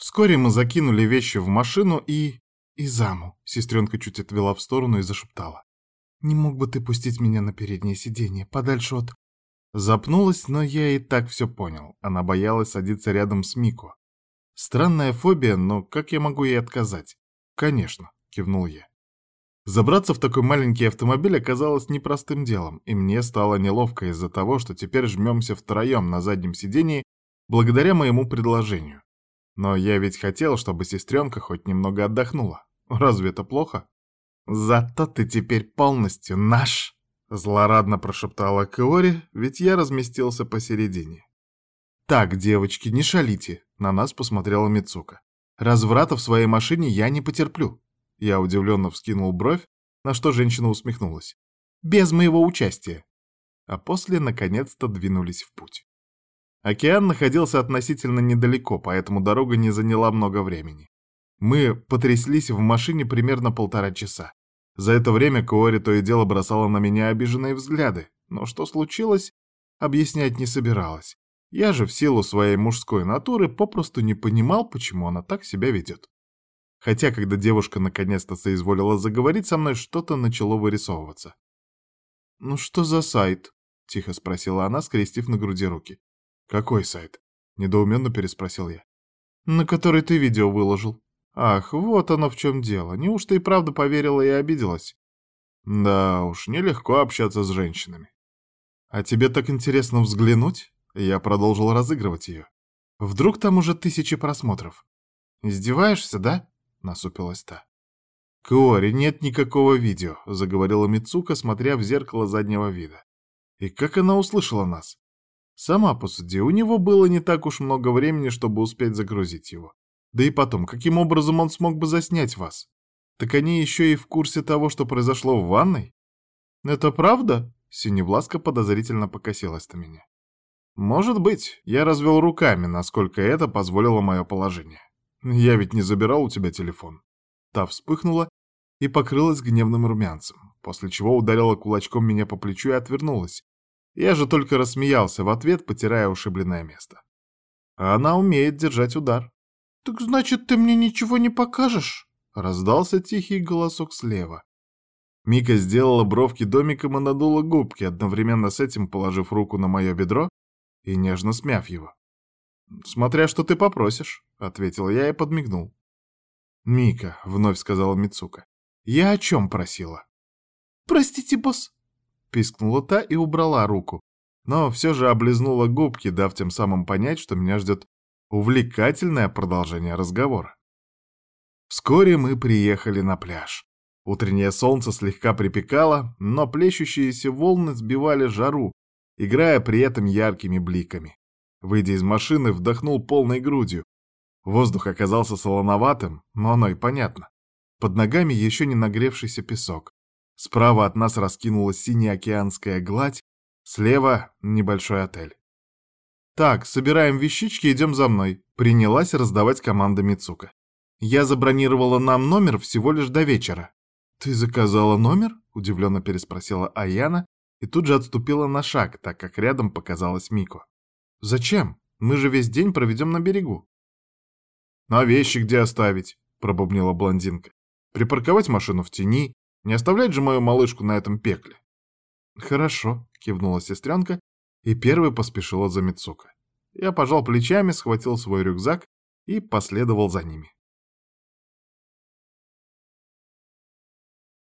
Вскоре мы закинули вещи в машину и... и заму. Сестренка чуть отвела в сторону и зашептала. «Не мог бы ты пустить меня на переднее сиденье, подальше от...» Запнулась, но я и так все понял. Она боялась садиться рядом с Мико. Странная фобия, но как я могу ей отказать? «Конечно», — кивнул я. Забраться в такой маленький автомобиль оказалось непростым делом, и мне стало неловко из-за того, что теперь жмемся втроем на заднем сидении благодаря моему предложению. Но я ведь хотел, чтобы сестренка хоть немного отдохнула. Разве это плохо? «Зато ты теперь полностью наш!» — злорадно прошептала Кеори, ведь я разместился посередине. «Так, девочки, не шалите!» — на нас посмотрела Мицука. «Разврата в своей машине я не потерплю!» Я удивленно вскинул бровь, на что женщина усмехнулась. «Без моего участия!» А после, наконец-то, двинулись в путь. Океан находился относительно недалеко, поэтому дорога не заняла много времени. Мы потряслись в машине примерно полтора часа. За это время Коори то и дело бросала на меня обиженные взгляды, но что случилось, объяснять не собиралась. Я же в силу своей мужской натуры попросту не понимал, почему она так себя ведет. Хотя, когда девушка наконец-то соизволила заговорить со мной, что-то начало вырисовываться. «Ну что за сайт?» — тихо спросила она, скрестив на груди руки. «Какой сайт?» — недоуменно переспросил я. «На который ты видео выложил». «Ах, вот оно в чем дело. Неужто и правда поверила и обиделась?» «Да уж, нелегко общаться с женщинами». «А тебе так интересно взглянуть?» Я продолжил разыгрывать ее. «Вдруг там уже тысячи просмотров?» «Издеваешься, да?» — насупилась та. «Кори, нет никакого видео», — заговорила Мицука, смотря в зеркало заднего вида. «И как она услышала нас?» «Сама посуди, у него было не так уж много времени, чтобы успеть загрузить его. Да и потом, каким образом он смог бы заснять вас? Так они еще и в курсе того, что произошло в ванной?» «Это правда?» — Синевласка подозрительно покосилась на меня. «Может быть, я развел руками, насколько это позволило мое положение. Я ведь не забирал у тебя телефон. Та вспыхнула и покрылась гневным румянцем, после чего ударила кулачком меня по плечу и отвернулась. Я же только рассмеялся в ответ, потирая ушибленное место. А она умеет держать удар. «Так значит, ты мне ничего не покажешь?» — раздался тихий голосок слева. Мика сделала бровки домиком и надула губки, одновременно с этим положив руку на мое бедро и нежно смяв его. «Смотря что ты попросишь», — ответил я и подмигнул. «Мика», — вновь сказала Мицука, — «я о чем просила?» «Простите, босс», — пискнула та и убрала руку, но все же облизнула губки, дав тем самым понять, что меня ждет увлекательное продолжение разговора. Вскоре мы приехали на пляж. Утреннее солнце слегка припекало, но плещущиеся волны сбивали жару, играя при этом яркими бликами. Выйдя из машины, вдохнул полной грудью. Воздух оказался солоноватым, но оно и понятно. Под ногами еще не нагревшийся песок. Справа от нас раскинулась синяя океанская гладь, слева — небольшой отель. «Так, собираем вещички, идем за мной», — принялась раздавать команды Мицука. «Я забронировала нам номер всего лишь до вечера». «Ты заказала номер?» — удивленно переспросила Аяна и тут же отступила на шаг, так как рядом показалась Мико. «Зачем? Мы же весь день проведем на берегу». «А вещи где оставить?» — пробубнила блондинка. «Припарковать машину в тени, не оставлять же мою малышку на этом пекле». «Хорошо», — кивнула сестренка и первой поспешила за Мицука. Я пожал плечами, схватил свой рюкзак и последовал за ними.